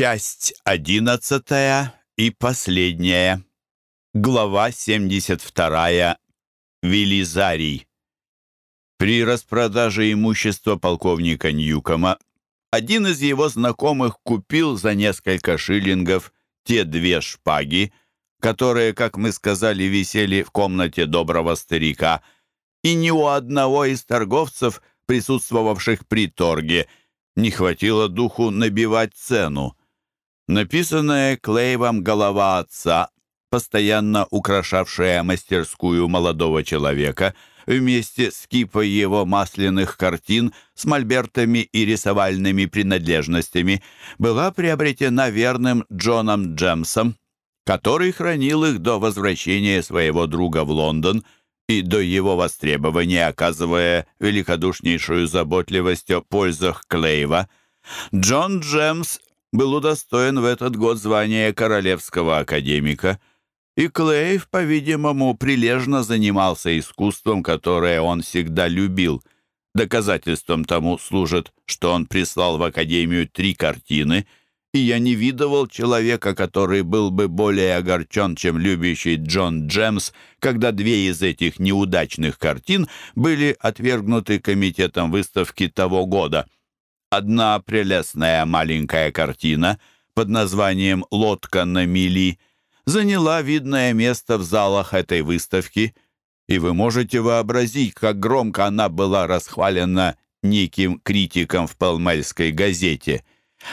Часть одиннадцатая и последняя. Глава 72. Велизарий. При распродаже имущества полковника Ньюкома один из его знакомых купил за несколько шиллингов те две шпаги, которые, как мы сказали, висели в комнате доброго старика, и ни у одного из торговцев, присутствовавших при торге, не хватило духу набивать цену. Написанная Клейвом голова отца, постоянно украшавшая мастерскую молодого человека, вместе с кипой его масляных картин с мольбертами и рисовальными принадлежностями, была приобретена верным Джоном Джемсом, который хранил их до возвращения своего друга в Лондон и до его востребования, оказывая великодушнейшую заботливость о пользах Клейва. Джон Джемс был удостоен в этот год звания королевского академика, и Клейв, по-видимому, прилежно занимался искусством, которое он всегда любил. Доказательством тому служит, что он прислал в академию три картины, и я не видывал человека, который был бы более огорчен, чем любящий Джон Джемс, когда две из этих неудачных картин были отвергнуты комитетом выставки того года — Одна прелестная маленькая картина под названием «Лодка на мели» заняла видное место в залах этой выставки, и вы можете вообразить, как громко она была расхвалена неким критиком в Палмельской газете.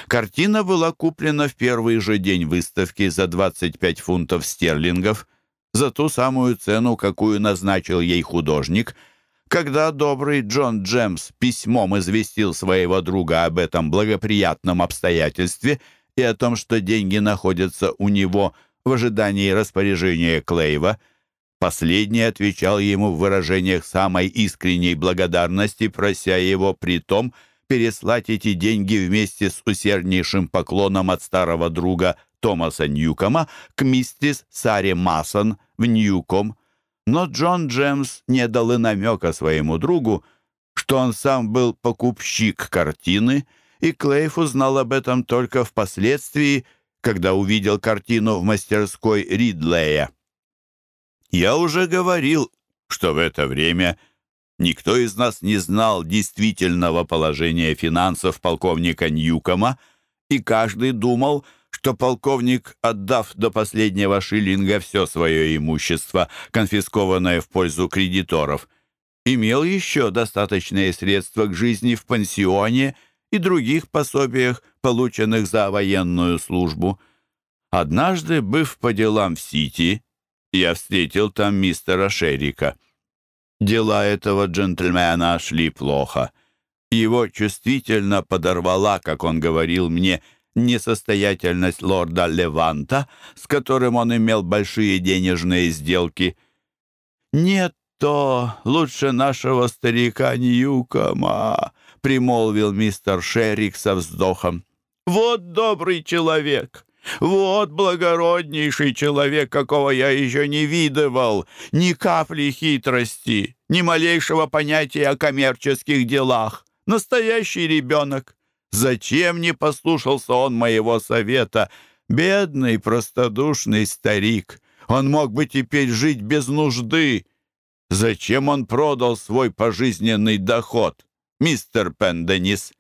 Картина была куплена в первый же день выставки за 25 фунтов стерлингов, за ту самую цену, какую назначил ей художник — когда добрый Джон Джемс письмом известил своего друга об этом благоприятном обстоятельстве и о том, что деньги находятся у него в ожидании распоряжения Клейва, последний отвечал ему в выражениях самой искренней благодарности, прося его при том переслать эти деньги вместе с усерднейшим поклоном от старого друга Томаса Ньюкома к миссис Саре Масон в Ньюком, но Джон Джемс не дал и намека своему другу, что он сам был покупщик картины, и Клейф узнал об этом только впоследствии, когда увидел картину в мастерской Ридлея. Я уже говорил, что в это время никто из нас не знал действительного положения финансов полковника Ньюкома, и каждый думал, что полковник, отдав до последнего шиллинга все свое имущество, конфискованное в пользу кредиторов, имел еще достаточные средства к жизни в пансионе и других пособиях, полученных за военную службу. Однажды, быв по делам в Сити, я встретил там мистера Шерика. Дела этого джентльмена шли плохо. Его чувствительно подорвала, как он говорил мне, — несостоятельность лорда Леванта, с которым он имел большие денежные сделки. «Нет, то лучше нашего старика Ньюкома», — примолвил мистер Шерик со вздохом. «Вот добрый человек!» Вот благороднейший человек, какого я еще не видывал. Ни капли хитрости, ни малейшего понятия о коммерческих делах. Настоящий ребенок. Зачем не послушался он моего совета? Бедный, простодушный старик. Он мог бы теперь жить без нужды. Зачем он продал свой пожизненный доход? Мистер Пенденис,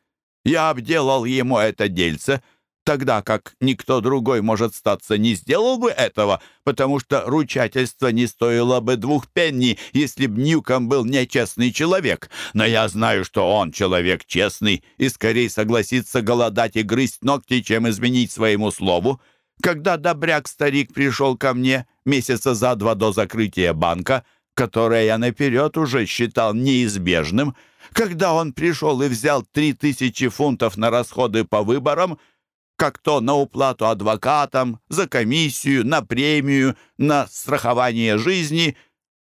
я обделал ему это дельце — тогда как никто другой, может статься, не сделал бы этого, потому что ручательство не стоило бы двух пенни, если б Ньюком был нечестный человек. Но я знаю, что он человек честный и скорее согласится голодать и грызть ногти, чем изменить своему слову. Когда добряк-старик пришел ко мне месяца за два до закрытия банка, которое я наперед уже считал неизбежным, когда он пришел и взял три тысячи фунтов на расходы по выборам — как то на уплату адвокатам, за комиссию, на премию, на страхование жизни.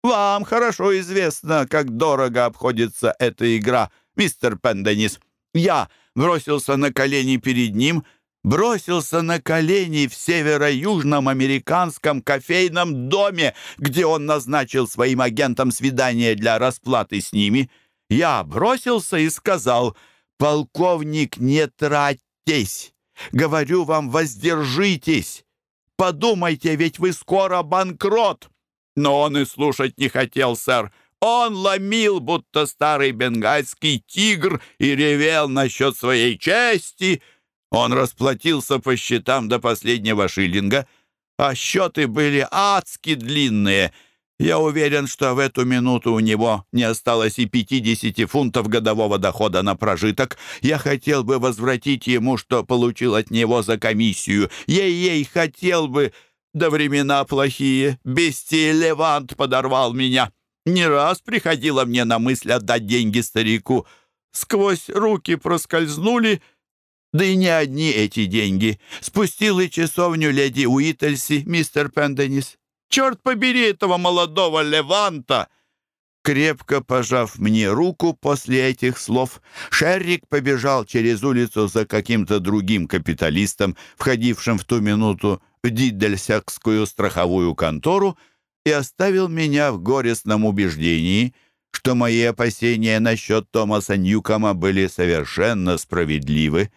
Вам хорошо известно, как дорого обходится эта игра, мистер Пенденис. Я бросился на колени перед ним, бросился на колени в северо-южном американском кофейном доме, где он назначил своим агентам свидание для расплаты с ними. Я бросился и сказал, «Полковник, не тратьтесь!» Говорю вам, воздержитесь! Подумайте, ведь вы скоро банкрот!» Но он и слушать не хотел, сэр. Он ломил, будто старый бенгальский тигр, и ревел насчет своей чести. Он расплатился по счетам до последнего шиллинга, а счеты были адски длинные. Я уверен, что в эту минуту у него не осталось и 50 фунтов годового дохода на прожиток. Я хотел бы возвратить ему, что получил от него за комиссию. Ей-ей, хотел бы... Да времена плохие. Бестия Левант подорвал меня. Не раз приходило мне на мысль отдать деньги старику. Сквозь руки проскользнули, да и не одни эти деньги. Спустил и часовню леди Уительси, мистер Пенденис. Черт побери этого молодого Леванта!» Крепко пожав мне руку после этих слов, Шеррик побежал через улицу за каким-то другим капиталистом, входившим в ту минуту в Диддельсякскую страховую контору, и оставил меня в горестном убеждении, что мои опасения насчет Томаса Ньюкома были совершенно справедливы.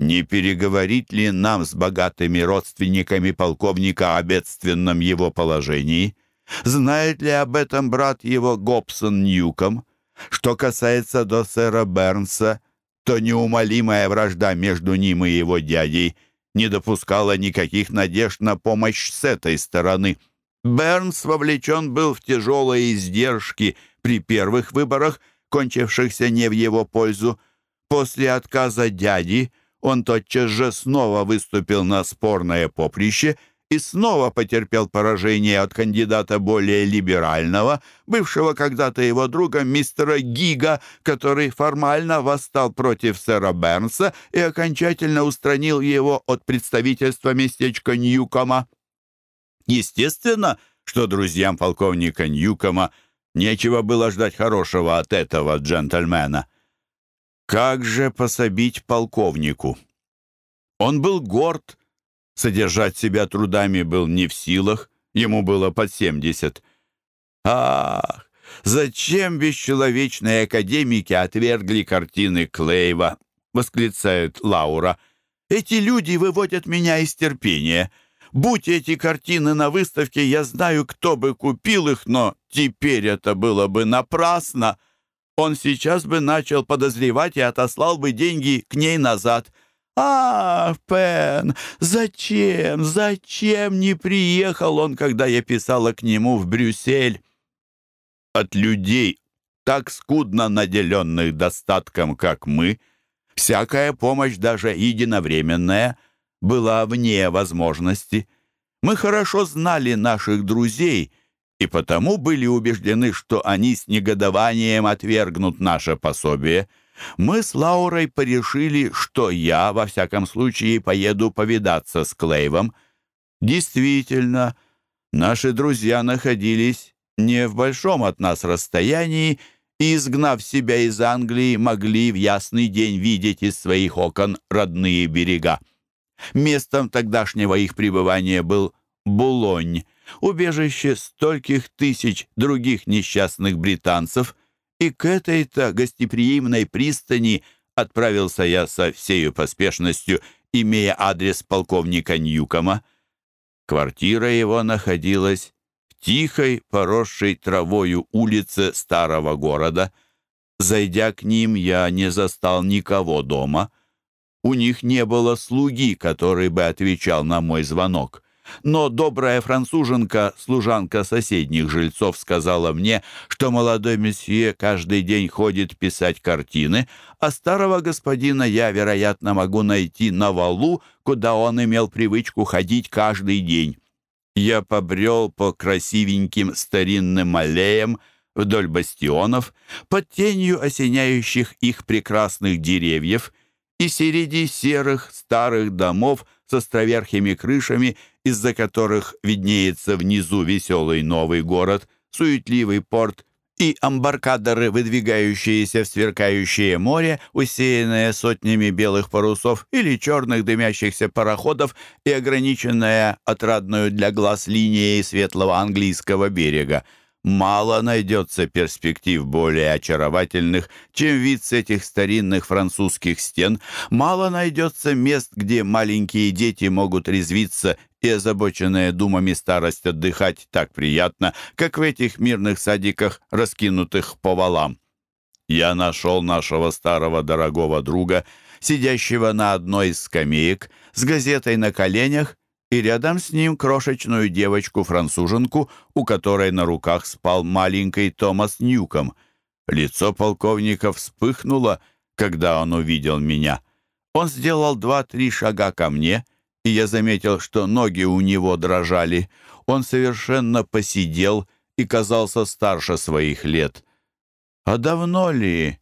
Не переговорить ли нам с богатыми родственниками полковника о бедственном его положении? Знает ли об этом брат его Гобсон Ньюком? Что касается до сэра Бернса, то неумолимая вражда между ним и его дядей не допускала никаких надежд на помощь с этой стороны — Бернс вовлечен был в тяжелые издержки при первых выборах, кончившихся не в его пользу. После отказа дяди он тотчас же снова выступил на спорное поприще и снова потерпел поражение от кандидата более либерального, бывшего когда-то его друга мистера Гига, который формально восстал против сэра Бернса и окончательно устранил его от представительства местечка Ньюкома. Естественно, что друзьям полковника Ньюкома нечего было ждать хорошего от этого джентльмена. Как же пособить полковнику? Он был горд, содержать себя трудами был не в силах, ему было под семьдесят. Ах, зачем бесчеловечные академики отвергли картины Клейва? восклицает Лаура. Эти люди выводят меня из терпения. Будь эти картины на выставке, я знаю, кто бы купил их, но теперь это было бы напрасно. Он сейчас бы начал подозревать и отослал бы деньги к ней назад. «А, Пен, зачем, зачем не приехал он, когда я писала к нему в Брюссель?» От людей, так скудно наделенных достатком, как мы, всякая помощь, даже единовременная — была вне возможности. Мы хорошо знали наших друзей и потому были убеждены, что они с негодованием отвергнут наше пособие. Мы с Лаурой порешили, что я, во всяком случае, поеду повидаться с Клейвом. Действительно, наши друзья находились не в большом от нас расстоянии, и, изгнав себя из Англии, могли в ясный день видеть из своих окон родные берега. Местом тогдашнего их пребывания был Булонь, убежище стольких тысяч других несчастных британцев, и к этой-то гостеприимной пристани отправился я со всею поспешностью, имея адрес полковника Ньюкома. Квартира его находилась в тихой, поросшей травою улице старого города. Зайдя к ним, я не застал никого дома — у них не было слуги, который бы отвечал на мой звонок. Но добрая француженка, служанка соседних жильцов, сказала мне, что молодой месье каждый день ходит писать картины, а старого господина я, вероятно, могу найти на валу, куда он имел привычку ходить каждый день. Я побрел по красивеньким старинным аллеям вдоль бастионов, под тенью осеняющих их прекрасных деревьев — и среди серых старых домов с островерхими крышами, из-за которых виднеется внизу веселый новый город, суетливый порт и амбаркадеры, выдвигающиеся в сверкающее море, усеянное сотнями белых парусов или черных дымящихся пароходов и ограниченное отрадную для глаз линией светлого английского берега. Мало найдется перспектив более очаровательных, чем вид с этих старинных французских стен, мало найдется мест, где маленькие дети могут резвиться и озабоченная думами старость отдыхать так приятно, как в этих мирных садиках, раскинутых по валам. Я нашел нашего старого дорогого друга, сидящего на одной из скамеек, с газетой на коленях и рядом с ним крошечную девочку-француженку, у которой на руках спал маленький Томас Ньюком. Лицо полковника вспыхнуло, когда он увидел меня. Он сделал два-три шага ко мне, и я заметил, что ноги у него дрожали. Он совершенно посидел и казался старше своих лет. А давно ли?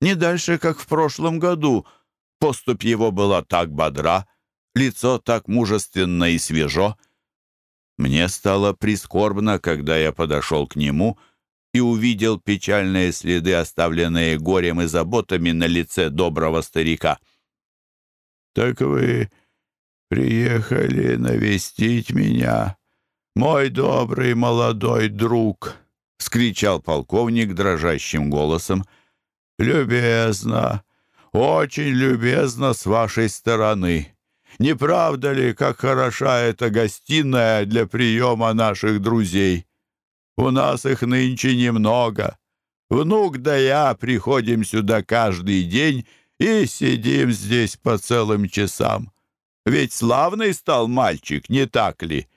Не дальше, как в прошлом году. Поступь его была так бодра, лицо так мужественно и свежо. Мне стало прискорбно, когда я подошел к нему и увидел печальные следы, оставленные горем и заботами на лице доброго старика. «Так вы приехали навестить меня, мой добрый молодой друг!» — скричал полковник дрожащим голосом. «Любезно, очень любезно с вашей стороны!» Не правда ли, как хороша эта гостиная для приема наших друзей? У нас их нынче немного. Внук да я приходим сюда каждый день и сидим здесь по целым часам. Ведь славный стал мальчик, не так ли?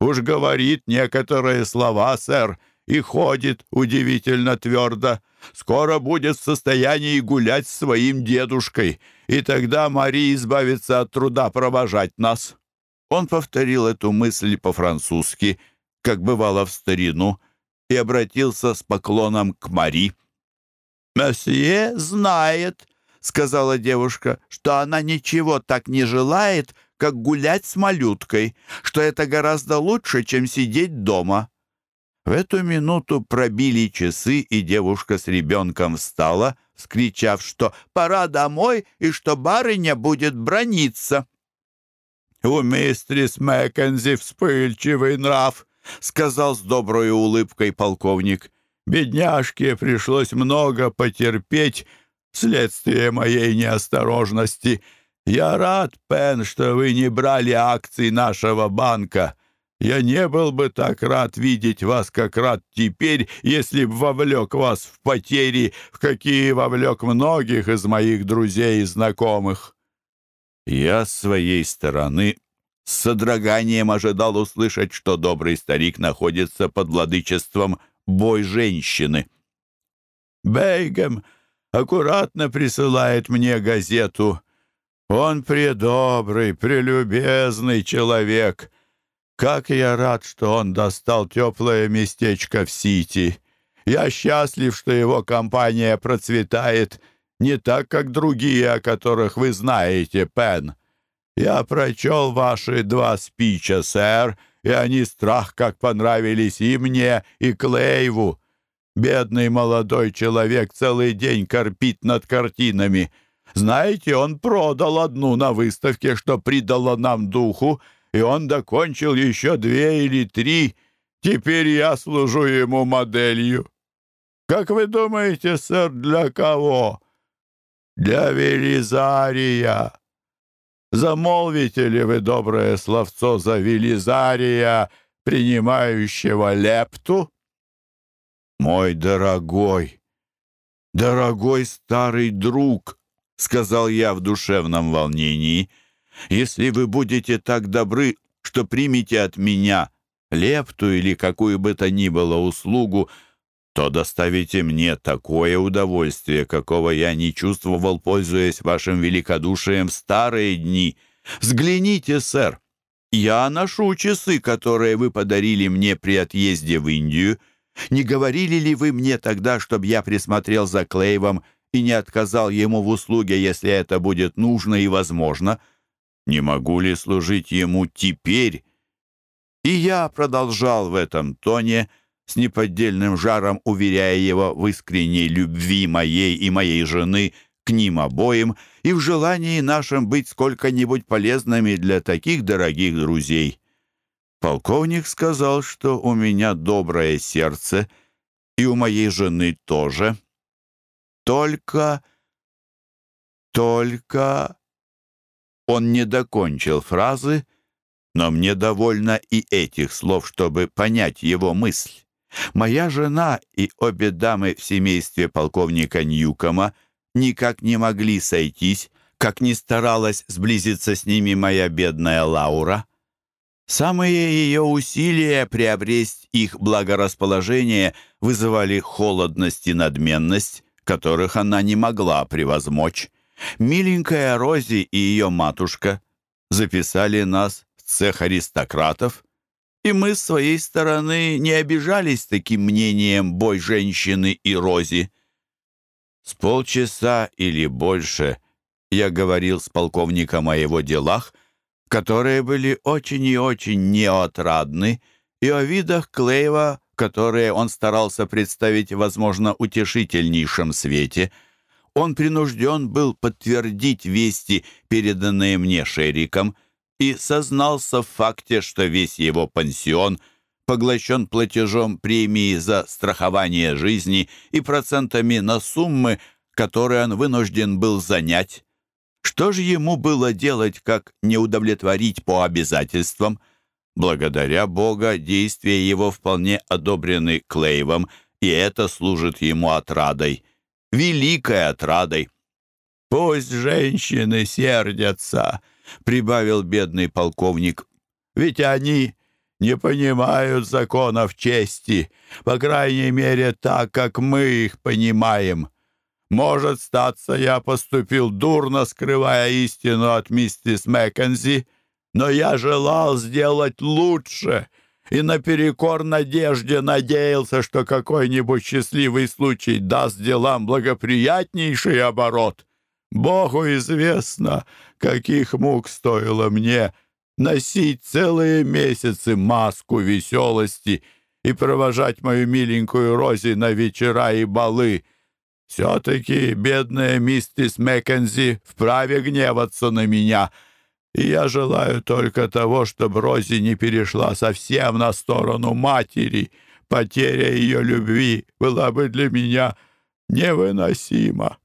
Уж говорит некоторые слова, сэр, и ходит удивительно твердо. Скоро будет в состоянии гулять с своим дедушкой, и тогда Мария избавится от труда провожать нас». Он повторил эту мысль по-французски, как бывало в старину, и обратился с поклоном к Мари. «Месье знает», — сказала девушка, «что она ничего так не желает, как гулять с малюткой, что это гораздо лучше, чем сидеть дома». В эту минуту пробили часы, и девушка с ребенком встала, скричав, что «пора домой» и что барыня будет брониться. «У мистрис Мэккензи вспыльчивый нрав», — сказал с доброй улыбкой полковник. «Бедняжке пришлось много потерпеть вследствие моей неосторожности. Я рад, Пен, что вы не брали акций нашего банка». Я не был бы так рад видеть вас, как рад теперь, если б вовлек вас в потери, в какие вовлек многих из моих друзей и знакомых». Я с своей стороны с содроганием ожидал услышать, что добрый старик находится под владычеством бой-женщины. Бейгем аккуратно присылает мне газету. Он предобрый, прелюбезный человек — как я рад, что он достал теплое местечко в Сити. Я счастлив, что его компания процветает не так, как другие, о которых вы знаете, Пен. Я прочел ваши два спича, сэр, и они страх как понравились и мне, и Клейву. Бедный молодой человек целый день корпит над картинами. Знаете, он продал одну на выставке, что придало нам духу, и он докончил еще две или три. Теперь я служу ему моделью. Как вы думаете, сэр, для кого? Для Велизария. Замолвите ли вы доброе словцо за Велизария, принимающего лепту? Мой дорогой, дорогой старый друг, — сказал я в душевном волнении, — если вы будете так добры, что примете от меня лепту или какую бы то ни было услугу, то доставите мне такое удовольствие, какого я не чувствовал, пользуясь вашим великодушием в старые дни. Взгляните, сэр, я ношу часы, которые вы подарили мне при отъезде в Индию. Не говорили ли вы мне тогда, чтобы я присмотрел за Клейвом и не отказал ему в услуге, если это будет нужно и возможно?» Не могу ли служить ему теперь? И я продолжал в этом тоне, с неподдельным жаром уверяя его в искренней любви моей и моей жены к ним обоим и в желании нашем быть сколько-нибудь полезными для таких дорогих друзей. Полковник сказал, что у меня доброе сердце, и у моей жены тоже. Только... Только... Он не докончил фразы, но мне довольно и этих слов, чтобы понять его мысль. Моя жена и обе дамы в семействе полковника Ньюкома никак не могли сойтись, как ни старалась сблизиться с ними моя бедная Лаура. Самые ее усилия приобрести их благорасположение вызывали холодность и надменность, которых она не могла превозмочь. Миленькая Рози и ее матушка записали нас в цех аристократов, и мы с своей стороны не обижались таким мнением бой женщины и Рози. С полчаса или больше я говорил с полковником о его делах, которые были очень и очень неотрадны, и о видах Клейва, которые он старался представить, возможно, утешительнейшем свете — он принужден был подтвердить вести, переданные мне Шериком, и сознался в факте, что весь его пансион поглощен платежом премии за страхование жизни и процентами на суммы, которые он вынужден был занять. Что же ему было делать, как не удовлетворить по обязательствам? Благодаря Бога действия его вполне одобрены Клейвом, и это служит ему отрадой великой отрадой. «Пусть женщины сердятся», — прибавил бедный полковник, «ведь они не понимают законов чести, по крайней мере, так, как мы их понимаем. Может, статься, я поступил дурно, скрывая истину от миссис Маккензи, но я желал сделать лучше» и наперекор надежде надеялся, что какой-нибудь счастливый случай даст делам благоприятнейший оборот. Богу известно, каких мук стоило мне носить целые месяцы маску веселости и провожать мою миленькую Рози на вечера и балы. Все-таки бедная миссис Маккензи вправе гневаться на меня — и я желаю только того, чтобы Рози не перешла совсем на сторону матери. Потеря ее любви была бы для меня невыносима.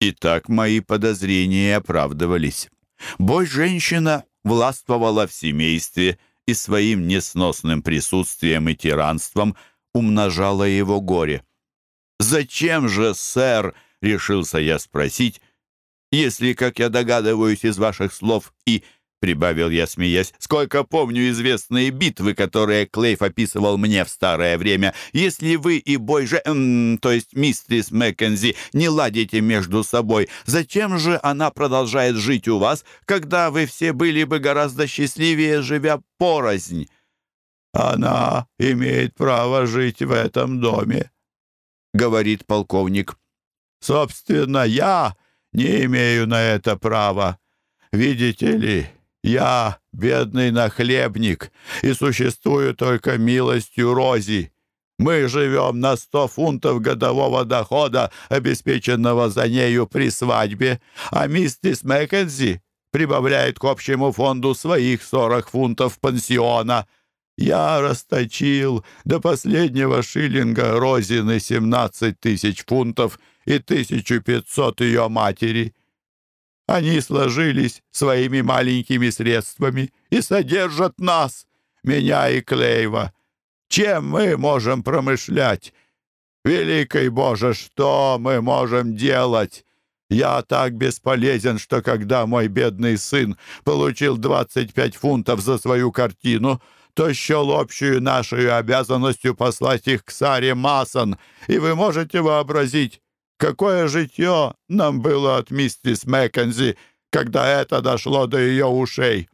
Итак, мои подозрения оправдывались. Бой-женщина властвовала в семействе и своим несносным присутствием и тиранством умножала его горе. «Зачем же, сэр?» — решился я спросить, если, как я догадываюсь из ваших слов, и, — прибавил я, смеясь, — сколько помню известные битвы, которые Клейф описывал мне в старое время, если вы и бой же, эм, то есть мистрис Маккензи, не ладите между собой, зачем же она продолжает жить у вас, когда вы все были бы гораздо счастливее, живя порознь? «Она имеет право жить в этом доме», — говорит полковник. «Собственно, я не имею на это права. Видите ли, я бедный нахлебник и существую только милостью Рози. Мы живем на сто фунтов годового дохода, обеспеченного за нею при свадьбе, а миссис Маккензи прибавляет к общему фонду своих сорок фунтов пансиона. Я расточил до последнего шиллинга Розины семнадцать тысяч фунтов — и 1500 ее матери. Они сложились своими маленькими средствами и содержат нас, меня и Клейва. Чем мы можем промышлять? Великий Боже, что мы можем делать? Я так бесполезен, что когда мой бедный сын получил 25 фунтов за свою картину, то счел общую нашу обязанностью послать их к Саре Масон, и вы можете вообразить, Какое житье нам было от миссис Маккензи, когда это дошло до ее ушей.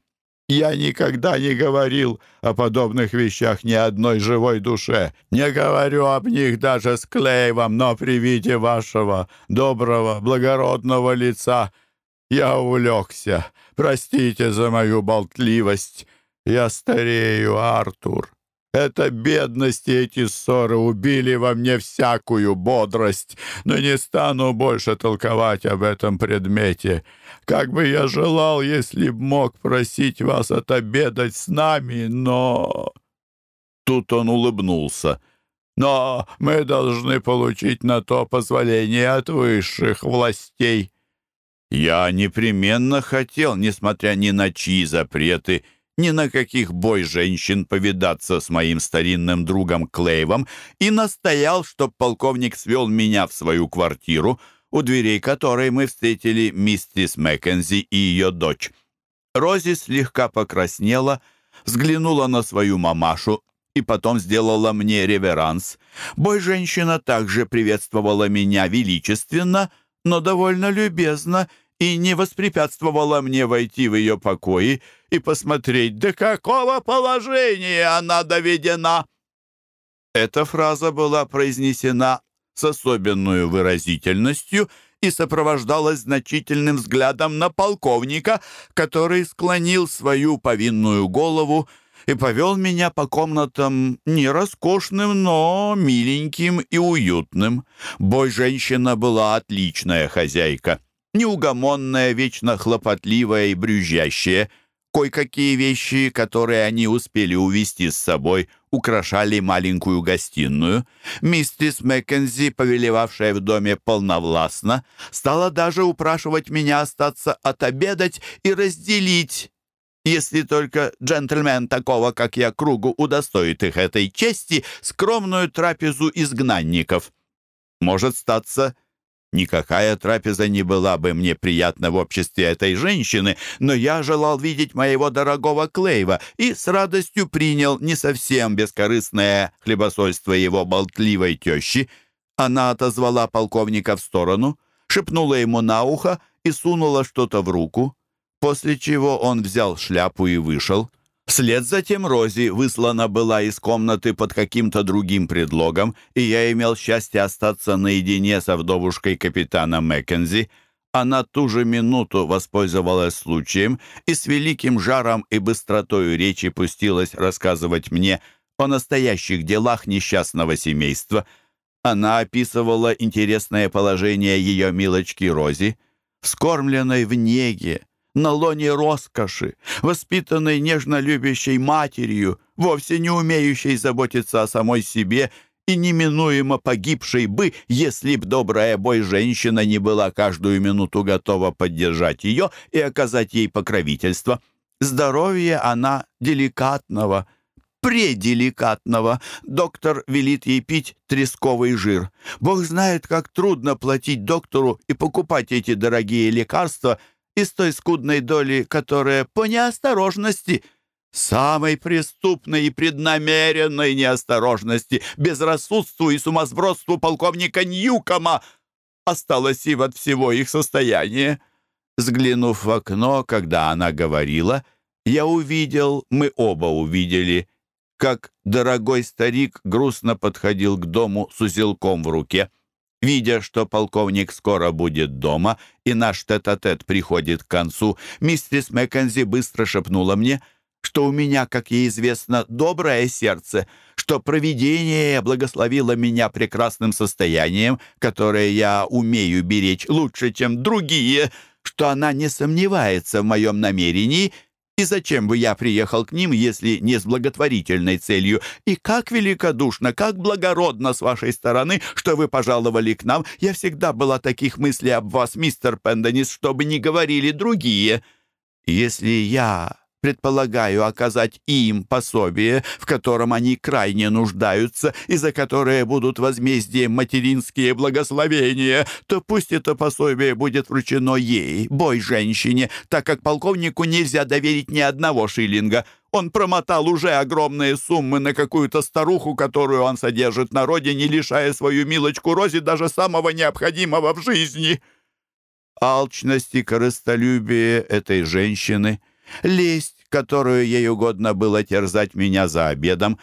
Я никогда не говорил о подобных вещах ни одной живой душе. Не говорю об них даже с Клейвом, но при виде вашего доброго, благородного лица я увлекся. Простите за мою болтливость. Я старею, Артур. Это бедность и эти ссоры убили во мне всякую бодрость, но не стану больше толковать об этом предмете. Как бы я желал, если б мог просить вас отобедать с нами, но...» Тут он улыбнулся. «Но мы должны получить на то позволение от высших властей». Я непременно хотел, несмотря ни на чьи запреты, ни на каких бой женщин повидаться с моим старинным другом Клейвом и настоял, чтоб полковник свел меня в свою квартиру, у дверей которой мы встретили миссис Маккензи и ее дочь. Рози слегка покраснела, взглянула на свою мамашу и потом сделала мне реверанс. Бой-женщина также приветствовала меня величественно, но довольно любезно и не воспрепятствовала мне войти в ее покои и посмотреть, до какого положения она доведена. Эта фраза была произнесена с особенной выразительностью и сопровождалась значительным взглядом на полковника, который склонил свою повинную голову и повел меня по комнатам не роскошным, но миленьким и уютным. Бой-женщина была отличная хозяйка, неугомонная, вечно хлопотливая и брюзжащая. Кое-какие вещи, которые они успели увезти с собой, украшали маленькую гостиную. Миссис Маккензи, повелевавшая в доме полновластно, стала даже упрашивать меня остаться отобедать и разделить если только джентльмен такого, как я, кругу удостоит их этой чести, скромную трапезу изгнанников. Может статься, никакая трапеза не была бы мне приятна в обществе этой женщины, но я желал видеть моего дорогого Клейва и с радостью принял не совсем бескорыстное хлебосольство его болтливой тещи. Она отозвала полковника в сторону, шепнула ему на ухо и сунула что-то в руку после чего он взял шляпу и вышел. Вслед за тем Рози выслана была из комнаты под каким-то другим предлогом, и я имел счастье остаться наедине со вдовушкой капитана Маккензи. Она ту же минуту воспользовалась случаем и с великим жаром и быстротой речи пустилась рассказывать мне о настоящих делах несчастного семейства. Она описывала интересное положение ее милочки Рози, вскормленной в неге, на лоне роскоши, воспитанной нежно любящей матерью, вовсе не умеющей заботиться о самой себе и неминуемо погибшей бы, если б добрая бой-женщина не была каждую минуту готова поддержать ее и оказать ей покровительство. Здоровье она деликатного, пределикатного. Доктор велит ей пить тресковый жир. Бог знает, как трудно платить доктору и покупать эти дорогие лекарства – из той скудной доли, которая по неосторожности, самой преступной и преднамеренной неосторожности, безрассудству и сумасбродству полковника Ньюкома осталась и от всего их состояния. Взглянув в окно, когда она говорила, я увидел, мы оба увидели, как дорогой старик грустно подходил к дому с узелком в руке. Видя, что полковник скоро будет дома, и наш тет-а-тет -тет приходит к концу, миссис Маккензи быстро шепнула мне, что у меня, как ей известно, доброе сердце, что провидение благословило меня прекрасным состоянием, которое я умею беречь лучше, чем другие, что она не сомневается в моем намерении — и зачем бы я приехал к ним, если не с благотворительной целью? И как великодушно, как благородно с вашей стороны, что вы пожаловали к нам. Я всегда была таких мыслей об вас, мистер Пенденис, чтобы не говорили другие. Если я предполагаю оказать им пособие, в котором они крайне нуждаются и за которое будут возмездием материнские благословения, то пусть это пособие будет вручено ей, бой-женщине, так как полковнику нельзя доверить ни одного шиллинга. Он промотал уже огромные суммы на какую-то старуху, которую он содержит на родине, лишая свою милочку Рози даже самого необходимого в жизни. Алчность и корыстолюбие этой женщины — Лесть, которую ей угодно было терзать меня за обедом,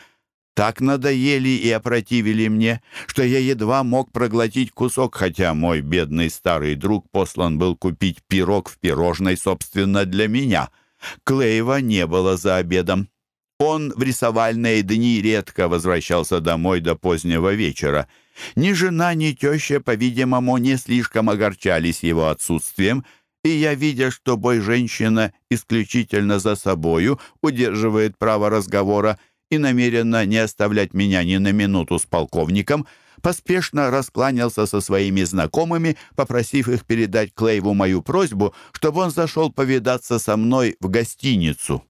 так надоели и опротивили мне, что я едва мог проглотить кусок, хотя мой бедный старый друг послан был купить пирог в пирожной, собственно, для меня. Клейва не было за обедом. Он в рисовальные дни редко возвращался домой до позднего вечера. Ни жена, ни теща, по-видимому, не слишком огорчались его отсутствием, и я, видя, что бой женщина исключительно за собою удерживает право разговора и намеренно не оставлять меня ни на минуту с полковником, поспешно раскланялся со своими знакомыми, попросив их передать Клейву мою просьбу, чтобы он зашел повидаться со мной в гостиницу.